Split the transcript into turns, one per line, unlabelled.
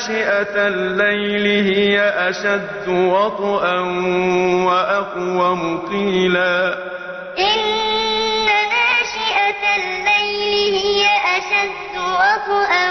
ناشئة الليل هي أشد وطئا وأقوم قيلا
إن ناشئة الليل هي أشد وطئا